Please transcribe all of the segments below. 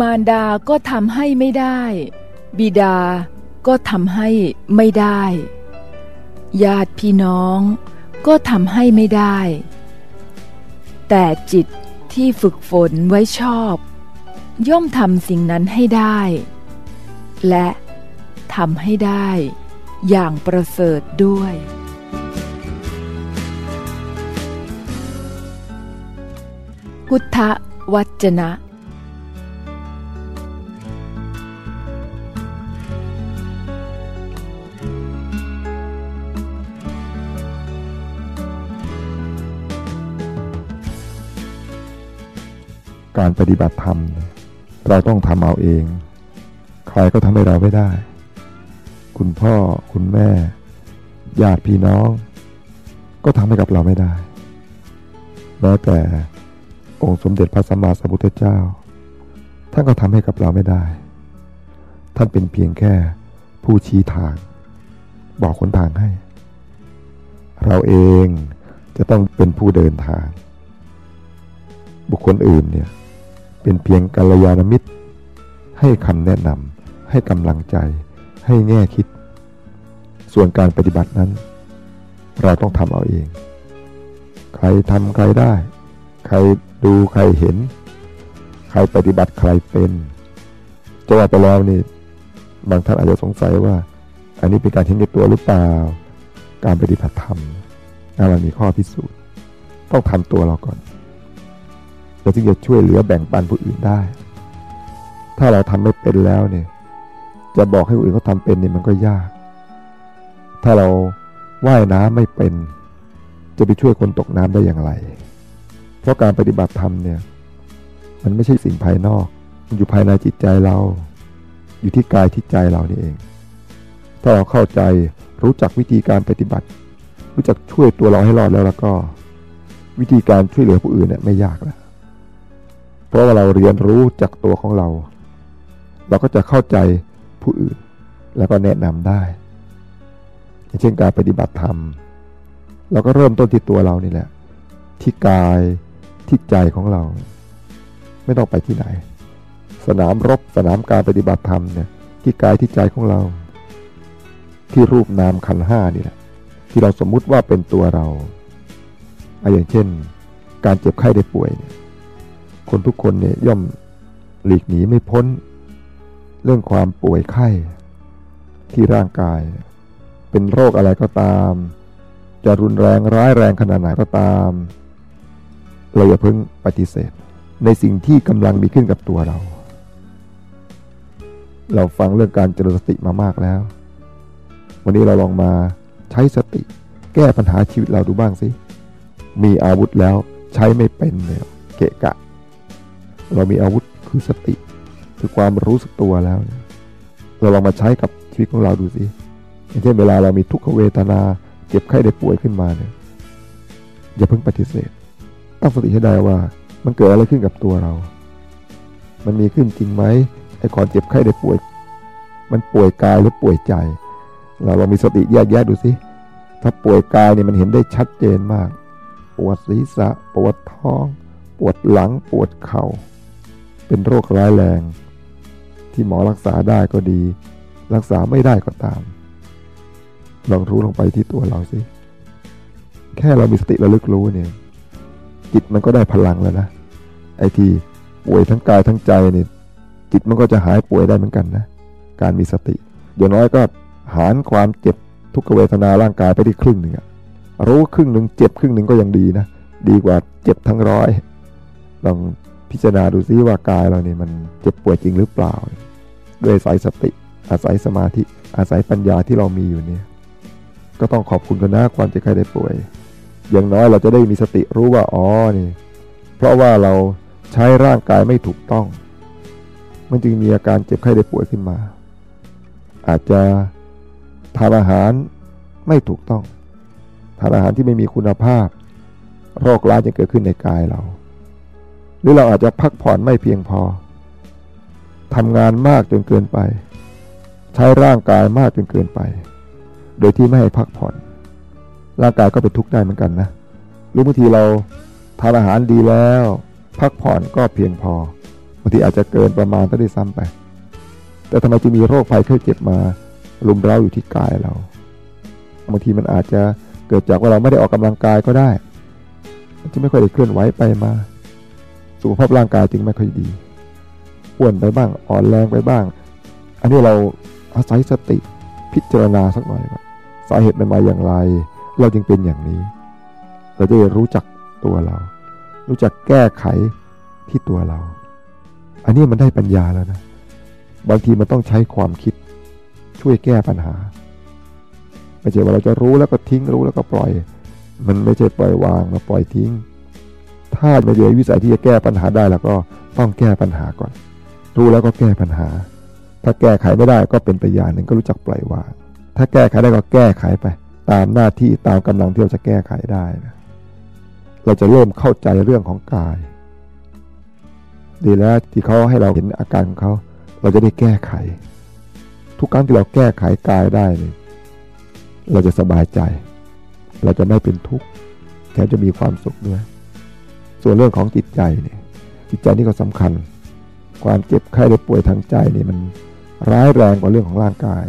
มารดาก็ทำให้ไม่ได้ บิดาก็ทำให้ไม่ได้ ญาติพี่น้องก็ทำให้ไม่ได้ แต่จิตที่ฝึกฝนไว้ชอบ ย่อมทำสิ่งนั้นให้ได้ และทำให้ได้อย่างประเสริฐด้วย พุทธวจนะ การปฏิบัติธรรม เราต้องทำเอาเอง ใครก็ทำให้เราไม่ได้ คุณพ่อคุณแม่ญาติพี่น้อง ก็ทำให้กับเราไม่ได้แม้แต่องค์สมเด็จพระสัมมาสัมพุทธเจ้า ท่านก็ทำให้กับเราไม่ได้ ท่านเป็นเพียงแค่ผู้ชี้ทาง บอกคนทางให้ เราเองจะต้องเป็นผู้เดินทาง บุคคลอื่นเนี่ย เป็นเพียงกัลยาณมิตร ให้คำแนะนำให้กำลังใจ ให้แง่คิด ส่วนการปฏิบัตินั้น เราต้องทำเอาเอง ใครทำใครได้ ใครดูใครเห็น ใครปฏิบัติใครเป็นจะว่าไปแล้วนี่บางท่านอาจจะสงสัยว่า อันนี้เป็นการเห็นแก่ตัวหรือเปล่า การปฏิบัติธรรมนั่นเรามีข้อพิสูจน์ ต้องทำตัวเราก่อน เราถึงจะช่วยเหลือแบ่งปันผู้อื่นได้ ถ้าเราทำไม่เป็นแล้วเนี่ยจะบอกให้ผู้อื่นเขาทาเป็นเนี่ยมันก็ยาก ถ้าเราว่ายน้ำไม่เป็น จะไปช่วยคนตกน้ำได้อย่างไร เพราะการปฏิบัติธรรมเนี่ยมันไม่ใช่สิ่งภายนอก มันอยู่ภายในจิตใจเรา อยู่ที่กายที่ใจเรานี่เอง ถ้าเราเข้าใจรู้จักวิธีการปฏิบัติ รู้จักช่วยตัวเราให้รอดแล้วแล้วก็ วิธีการช่วยเหลือผู้อื่นเนี่ยไม่ยากแล้ว ราะว่าเราเรียนรู้จากตัวของเรา เราก็จะเข้าใจผู้อื่น แล้วก็แนะนำได้เช่นการปฏิบัติธรรม เราก็เริ่มต้นที่ตัวเรานี่แหละ ที่กายที่ใจของเรา ไม่ต้องไปที่ไหน สนามรบสนามการปฏิบัติธรรมเนี่ยที่กายที่ใจของเรา ที่รูปนามขันห้านี่แหละ ที่เราสมมุติว่าเป็นตัวเราออย่างเช่น การเจ็บไข้ได้ป่วยเนี่ย คนทุกคนเนี่ยย่อมหลีกหนีไม่พ้น เรื่องความป่วยไข้ที่ร่างกาย เป็นโรคอะไรก็ตาม จะรุนแรงร้ายแรงขนาดไหนก็ตาม เราอย่าเพิ่งปฏิเสธ ในสิ่งที่กำลังมีขึ้นกับตัวเรา เราฟังเรื่องการเจริญสติมามากแล้ว วันนี้เราลองมาใช้สติ แก้ปัญหาชีวิตเราดูบ้างสิมีอาวุธแล้วใช้ไม่เป็นเนี่ยเกะกะ เรามีอาวุธคือสติ คือความรู้สึกตัวแล้ว เราลองมาใช้กับชีวิตของเราดูสิอย่างเช่นเวลาเรามีทุกขเวทนา เจ็บไข้ได้ป่วยขึ้นมาเนี่ยอย่าเพิ่งปฏิเสธ ตั้งสติให้ได้ว่า มันเกิดอะไรขึ้นกับตัวเรา มันมีขึ้นจริงไหมไอ้ความเจ็บไข้ได้ป่วย มันป่วยกายหรือป่วยใจ เราลองมีสติแยกแยะดูสิถ้าป่วยกายเนี่ยมันเห็นได้ชัดเจนมาก ปวดศีรษะ ปวดท้อง ปวดหลัง ปวดเขา่า เป็นโรคร้ายแรง ที่หมอรักษาได้ก็ดี รักษาไม่ได้ก็ตาม ลองรู้ลงไปที่ตัวเราสิ แค่เรามีสติระลึกรู้เนี่ย จิตมันก็ได้พลังแล้วนะไอ้ที่ป่วยทั้งกายทั้งใจเนี่ยจิตมันก็จะหายป่วยได้เหมือนกันนะ การมีสติอย่างน้อยก็หารความเจ็บทุกเวทนาร่างกายไปที่ครึ่งหนึ่งอะรู้ครึ่งหนึ่งเจ็บครึ่งหนึ่งก็ยังดีนะ ดีกว่าเจ็บทั้งร้อยลอง พิจารณาดูซิว่ากายเราเนี่ยมันเจ็บป่วยจริงหรือเปล่า ด้วยสายสติ อาศัยสมาธิ อาศัยปัญญาที่เรามีอยู่เนี่ย ก็ต้องขอบคุณกันนะความเจ็บไข้ได้ป่วย อย่างน้อยเราจะได้มีสติรู้ว่าอ๋อนี่ เพราะว่าเราใช้ร่างกายไม่ถูกต้อง มันจึงมีอาการเจ็บไข้ได้ป่วยขึ้นมา อาจจะทานอาหารไม่ถูกต้อง ทานอาหารที่ไม่มีคุณภาพ โรคร้ายจะเกิดขึ้นในกายเรา หรือเราอาจจะพักผ่อนไม่เพียงพอทำงานมากจนเกินไป ใช้ร่างกายมากจนเกินไป โดยที่ไม่ให้พักผ่อน ร่างกายก็เป็นทุกข์ได้เหมือนกันนะหรือบางทีเราทานอาหารดีแล้ว พักผ่อนก็เพียงพอบางทีอาจจะเกินประมาณก็ได้ซ้ำไป แต่ทำไมจึงมีโรคภัยไข้เจ็บมาลุมเร้าอยู่ที่กายเราบางทีมันอาจจะเกิดจากว่าเราไม่ได้ออกกำลังกายก็ได้ที่ไม่ค่อยได้เคลื่อนไหวไปมา สุขภาพร่างกายจึงไม่ค่อยดีอ้วนไปบ้างอ่อนแรงไปบ้าง อันนี้เราอาศัยสติพิจารณาสักหน่อยว่าสาเหตุมันมาอย่างไร เราจึงเป็นอย่างนี้ เราจะรู้จักตัวเรา รู้จักแก้ไขที่ตัวเรา อันนี้มันได้ปัญญาแล้วนะ บางทีมันต้องใช้ความคิดช่วยแก้ปัญหาไม่ใช่ว่าเราจะรู้แล้วก็ทิ้งรู้แล้วก็ปล่อย มันไม่ใช่ปล่อยวางมาปล่อยทิ้ง ถ้าไม่เดียวิสัยที่จะแก้ปัญหาได้แล้วก็ต้องแก้ปัญหาก่อน รู้แล้วก็แก้ปัญหา ถ้าแก้ไขไม่ได้ก็เป็นไปอย่างหนึ่งก็รู้จักปล่อยวาง ถ้าแก้ไขได้ก็แก้ไขไป ตามหน้าที่ตามกำลังที่เราจะแก้ไขได้นะเราจะเริ่มเข้าใจเรื่องของกาย ดีแล้วที่เขาให้เราเห็นอาการของเขา เราจะได้แก้ไข ทุกครั้งที่เราแก้ไขกายได้เนี่ยเราจะสบายใจ เราจะไม่เป็นทุกข์แถมจะมีความสุขด้วย ส่วนเรื่องของจิตใจเนี่ยจิตใจนี่ก็สำคัญ ความเจ็บไข้ได้ป่วยทางใจนี่มันร้ายแรงกว่าเรื่องของร่างกาย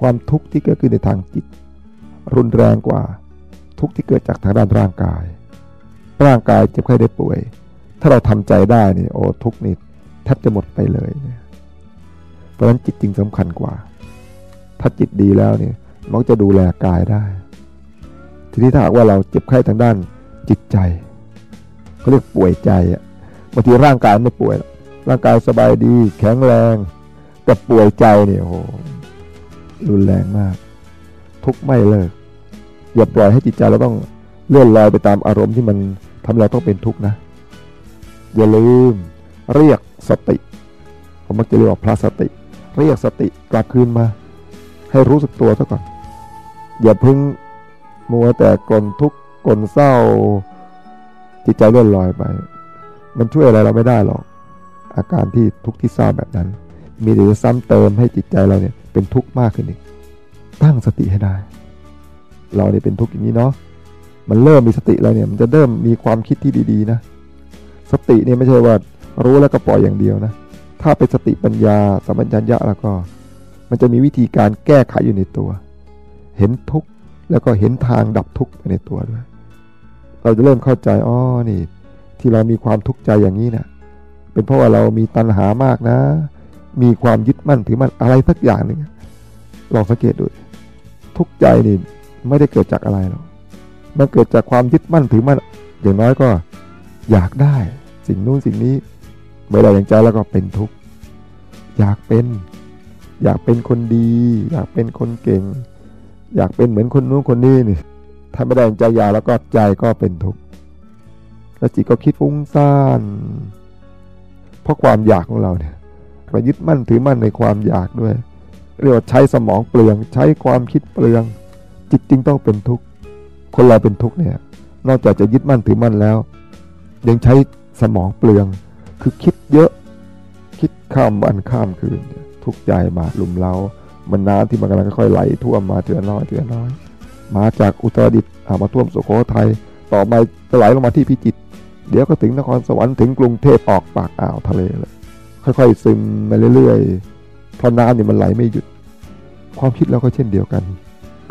ความทุกข์ที่เกิดขึ้นในทางจิต รุนแรงกว่าทุกข์ที่เกิดจากทางด้านร่างกาย ร่างกายเจ็บไข้ได้ป่วย ถ้าเราทำใจได้นี่โอ้ทุกข์นี่แทบจะหมดไปเลยเนี่ยเพราะฉะนั้นจิตจริงสำคัญกว่า ถ้าจิตดีแล้วเนี่ยมันจะดูแลกายได้ ทีนี้ถ้าหากว่าเราเจ็บไข้ทางด้านจิตใจ เขาเรียกป่วยใจอะบางทีร่างกายไม่ป่วย ร่างกายสบายดี แข็งแรง แต่ป่วยใจเนี่ยโอ้รุนแรงมาก ทุกไม่เลิก อย่าปล่อยให้จิตใจเราต้องเลื่อนลอยไปตามอารมณ์ที่มันทำเราต้องเป็นทุกข์นะ อย่าลืม เรียกสติ ผมมักจะเรียกว่าพระสติ เรียกสติกลับคืนมา ให้รู้สึกตัวซะก่อน อย่าพึ่งมัวแต่กลนทุกข์กลนเศร้า จิตใจเลื่อนลอยไป มันช่วยอะไรเราไม่ได้หรอก อาการที่ทุกข์ที่เศร้าแบบนั้น มีแต่จะซ้ำเติมให้จิตใจเราเนี่ยเป็นทุกข์มากขึ้นอีก ตั้งสติให้ได้ เราเนี่ยเป็นทุกข์อย่างนี้เนาะ มันเริ่มมีสติแล้วเนี่ย มันจะเริ่มมีความคิดที่ดีๆนะ สติเนี่ยไม่ใช่ว่ารู้แล้วก็ปล่อยอย่างเดียวนะ ถ้าเป็นสติปัญญาสัมปชัญญะแล้วก็ มันจะมีวิธีการแก้ไขอยู่ในตัว เห็นทุกข์แล้วก็เห็นทางดับทุกข์ไปในตัวด้วย เราจะเริ่มเข้าใจอ๋อนี่ ที่เรามีความทุกข์ใจอย่างนี้นะ่ยเป็นเพราะว่าเรามีตัณหามากนะ มีความยึดมั่นถือมั่นอะไรสักอย่างหนึ่งลองสังเกตดูทุกข์ใจนี่ไม่ได้เกิดจากอะไรหรอกมันเกิดจากความยึดมั่นถือมั่นอย่างน้อยก็อยากได้ สิ่งนู้นสิ่งนี้เมื่อไรอย่างใจแล้วก็เป็นทุกข์อยากเป็น อยากเป็นคนดี อยากเป็นคนเก่ง อยากเป็นเหมือนคนนู้นคนนี้นี่ ถ้าไม่ได้ใจอยากแล้วก็ใจก็เป็นทุกข์แล้วจิตก็คิดฟุ้งซ่านเพราะความอยากของเราเนี่ยเรายึดมั่นถือมั่นในความอยากด้วย เรียกว่าใช้สมองเปลือง ใช้ความคิดเปลือง จิตจริงต้องเป็นทุกข์คนเราเป็นทุกข์เนี่ยนอกจากจะยึดมั่นถือมั่นแล้ว ยังใช้สมองเปลือง คือคิดเยอะคิดข้ามวันข้ามคืนทุกข์ใจมาลุมเรามันน้ำที่มันกำลังค่อยไหลท่วมมาเถื่อน้อยเถื่อน้อย มาจากอุตรดิตถ์มาท่วมสุโขทัยต่อมาจะไหลลงมาที่พิจิตรเดี๋ยวก็ถึงนครสวรรค์ถึงกรุงเทพออกปากอ่าวทะเลเลย ค่อยๆ ซึมมาเรื่อยๆเพราะน้ำเนี่ยมันไหลไม่หยุด ความคิดเราก็เช่นเดียวกัน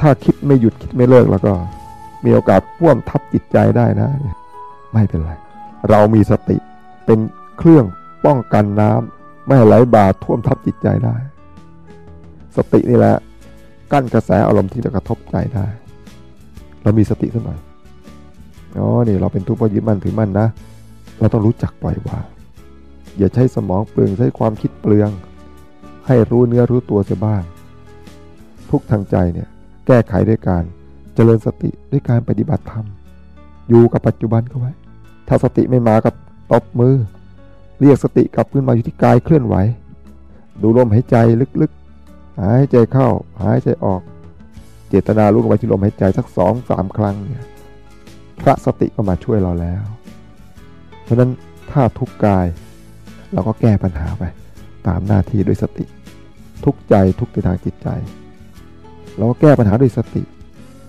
ถ้าคิดไม่หยุดคิดไม่เลิกแล้วก็ มีโอกาสพ่วมทับจิตใจได้นะ ไม่เป็นไร เรามีสติเป็นเครื่องป้องกันน้ำไม่ให้ไหลบ่าท่วมทับจิตใจได้ สตินี่แหละกั้นกระแสอารมณ์ที่จะกระทบใจได้ เรามีสติสักหน่อยอ๋อนี่เราเป็นทุกข์เพราะยึดมั่นถือมั่นนะ เราต้องรู้จักปล่อยวางอย่าใช้สมองเปลืองใช้ความคิดเปลือง ให้รู้เนื้อรู้ตัวเสียบ้าง ทุกทางใจเนี่ยแก้ไขด้วยการเจริญสติด้วยการปฏิบัติธรรมอยู่กับปัจจุบันก็ไว้ ถ้าสติไม่มากับตบมือ เรียกสติกลับขึ้นมาอยู่ที่กายเคลื่อนไหว ดูลมหายใจลึกๆ หายใจเข้า หายใจออก เจตนารู้ลงไปที่ลมหายใจสักสองสามครั้งเนี่ยพระสติก็มาช่วยเราแล้ว เพราะนั้นถ้าทุกกาย เราก็แก้ปัญหาไป ตามหน้าที่ด้วยสติ ทุกใจทุกในทางจิตใจ เราก็แก้ปัญหาด้วยสติ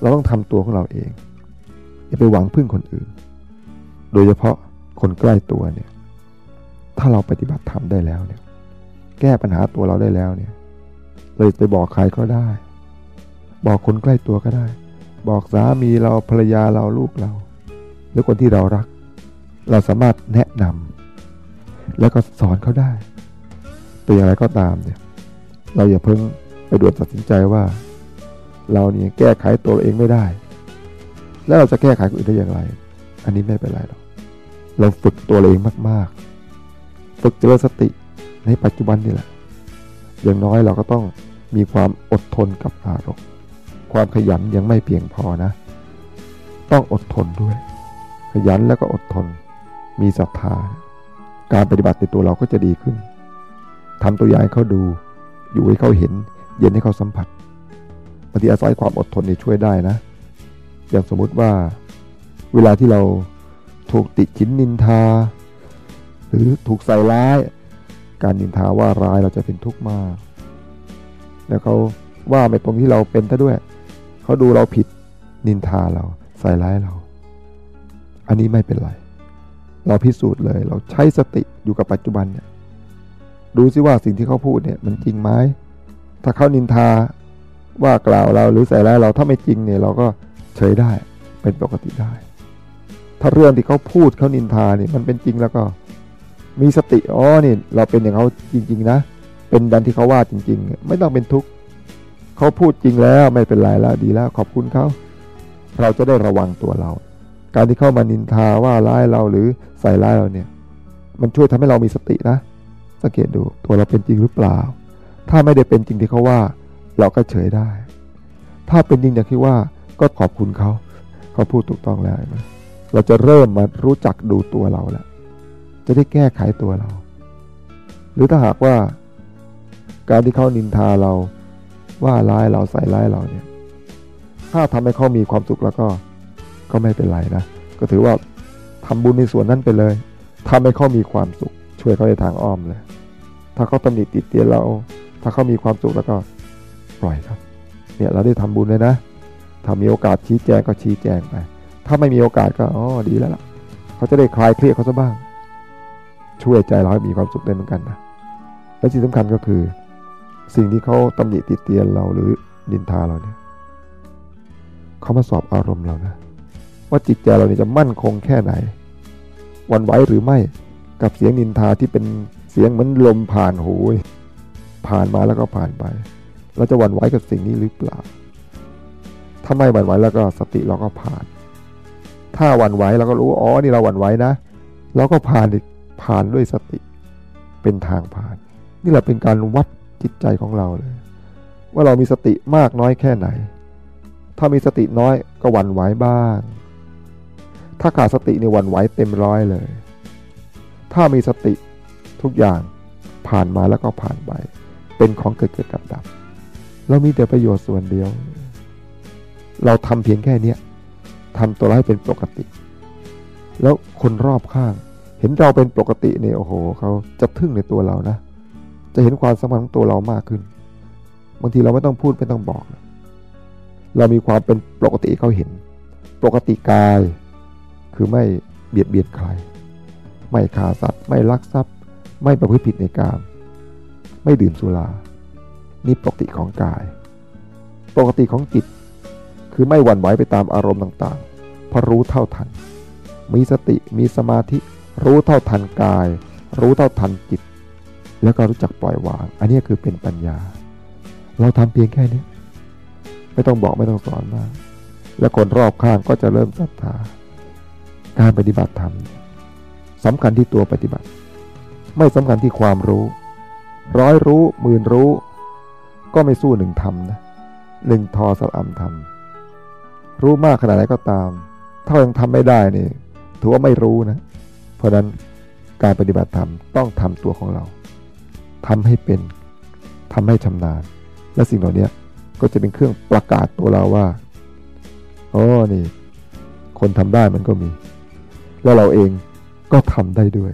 เราต้องทำตัวของเราเอง อย่าไปหวังพึ่งคนอื่น โดยเฉพาะคนใกล้ตัวเนี่ย ถ้าเราปฏิบัติธรรมได้แล้วเนี่ย แก้ปัญหาตัวเราได้แล้วเนี่ย เลยไปบอกใครก็ได้ บอกคนใกล้ตัวก็ได้ บอกสามีเราภรรยาเราลูกเรา หรือคนที่เรารัก เราสามารถแนะนำแล้วก็สอนเขาได้แต่อย่างไรก็ตามเนี่ย เราอย่าเพิ่งไปด่วนตัดสินใจว่า เราเนี่ยแก้ไขตัวเองไม่ได้ แล้วเราจะแก้ไขคนอื่นได้อย่างไร อันนี้ไม่เป็นไรหรอกเราฝึกตัวเองมาก ๆ ฝึกเจริญสติในปัจจุบันนี่แหละ อย่างน้อยเราก็ต้องมีความอดทนกับอารมณ์ ความขยันยังไม่เพียงพอนะ ต้องอดทนด้วย ขยันแล้วก็อดทน มีศรัทธา การปฏิบัติในตัวเราก็จะดีขึ้นทำตัวอย่างให้เขาดู อยู่ให้เขาเห็น เย็นให้เขาสัมผัสบางทีอาศัยความอดทนนี่ช่วยได้นะ อย่างสมมุติว่าเวลาที่เราถูกติดชินนินทา หรือถูกใส่ร้าย การนินทาว่าร้ายเราจะเป็นทุกข์มาก แล้วเขาว่าไม่ตรงที่เราเป็นซะด้วย เขาดูเราผิด นินทาเราใส่ร้ายเรา อันนี้ไม่เป็นไร เราพิสูจน์เลย เราใช้สติอยู่กับปัจจุบันเนี่ยดูซิว่าสิ่งที่เขาพูดเนี่ย มันจริงไหมถ้าเขานินทาว่ากล่าวเราหรือใส่ร้ายเราถ้าไม่จริงเนี่ย เราก็เฉยได้เป็นปกติได้ ถ้าเรื่องที่เขาพูดเขานินทาเนี่ยมันเป็นจริงแล้วก็ มีสติอ๋อนี่เราเป็นอย่างเขาจริง ๆ นะ เป็นดันที่เขาว่าจริง ๆ ไม่ต้องเป็นทุกข์ เขาพูดจริงแล้วไม่เป็นไรแล้วดีแล้ว ขอบคุณเขาเราจะได้ระวังตัวเรา การที่เข้ามานินทาว่าร้ายเราหรือใส่ร้ายเราเนี่ย มันช่วยทำให้เรามีสตินะ สังเกตดูตัวเราเป็นจริงหรือเปล่า ถ้าไม่ได้เป็นจริงที่เขาว่า เราก็เฉยได้ ถ้าเป็นจริงอย่างที่ว่าก็ขอบคุณเขาเขาพูดถูกต้องแล้วนะเราจะเริ่มมารู้จักดูตัวเราแล้วจะได้แก้ไขตัวเรา หรือถ้าหากว่า การที่เขานินทาเรา ว่าร้ายเราใส่ร้ายเราเนี่ย ถ้าทำให้เขามีความสุขแล้วก็ก็ไม่เป็นไรนะ ก็ถือว่าทำบุญในส่วนนั้นไปเลยทำให้เขามีความสุข ช่วยเขาในทางอ้อมเลย ถ้าเขาตำหนิติดเตียนเรา ถ้าเขามีความสุขแล้วก็ปล่อยครับ เนี่ยเราได้ทำบุญเลยนะ ถ้ามีโอกาสชี้แจงก็ชี้แจงไป ถ้าไม่มีโอกาสก็อ๋อดีแล้วล่ะ เขาจะได้คลายเครียดเขาซะบ้าง ช่วยใจเราให้มีความสุขได้เหมือนกันนะ และที่สำคัญก็คือ สิ่งที่เขาตำหนิติเตียนเราหรือนินทาเราเนี่ยเขามาสอบอารมณ์เรานะ ว่าจิตใจเราเนี่ยจะมั่นคงแค่ไหนวันไหวหรือไม่กับเสียงนินทาที่เป็นเสียงเหมือนลมผ่านหูผ่านมาแล้วก็ผ่านไป เราจะหวั่นไหวกับสิ่งนี้หรือเปล่า ถ้าไม่หวั่นไหวแล้วก็สติเราก็ผ่าน ถ้าหวั่นไหวเราก็รู้อ๋อนี่เราหวั่นไหวนะเราก็ผ่านอีกผ่านด้วยสติเป็นทางผ่าน นี่แหละเป็นการวัด จิตใจของเราเลย ว่าเรามีสติมากน้อยแค่ไหน ถ้ามีสติน้อยก็หวั่นไหวบ้าง ถ้าขาดสติในหวั่นไหวเต็มร้อยเลย ถ้ามีสติทุกอย่างผ่านมาแล้วก็ผ่านไป เป็นของเกิดเกิดดับดับเรามีแต่ประโยชน์ส่วนเดียว เราทำเพียงแค่นี้ทำตัวเราให้เป็นปกติ แล้วคนรอบข้าง เห็นเราเป็นปกติเนี่ยโอ้โหเขาจะทึ่งในตัวเรานะ จะเห็นความสำคัญของตัวเรามากขึ้น บางทีเราไม่ต้องพูดไม่ต้องบอก เรามีความเป็นปกติเขาเห็น ปกติกาย คือไม่เบียดเบียนใคร ไม่ฆ่าสัตว์ ไม่ลักทรัพย์ ไม่ประพฤติผิดในกาม ไม่ดื่มสุรา นี่ปกติของกาย ปกติของจิต คือไม่หวั่นไหวไปตามอารมณ์ต่างๆเพราะรู้เท่าทัน มีสติ มีสมาธิ รู้เท่าทันกาย รู้เท่าทันจิต แล้วก็รู้จักปล่อยวาง อันนี้คือเป็นปัญญา เราทำเพียงแค่นี้ ไม่ต้องบอกไม่ต้องสอนมาก และคนรอบข้างก็จะเริ่มศรัทธา การปฏิบัติธรรมสำคัญที่ตัวปฏิบัติ ไม่สำคัญที่ความรู้ ร้อยรู้หมื่นรู้ ก็ไม่สู้หนึ่งทำนะหนึ่งทอสลัมทำรู้มากขนาดไหนก็ตาม ถ้ายังทำไม่ได้นี่ถือว่าไม่รู้นะ เพราะนั้นการปฏิบัติธรรมต้องทำตัวของเรา ทำให้เป็นทำให้ชำนาญ และสิ่งเหล่านี้ก็จะเป็นเครื่องประกาศตัวเราว่าอ๋อนี่ คนทำได้มันก็มี แล้วเราเองก็ทำได้ด้วย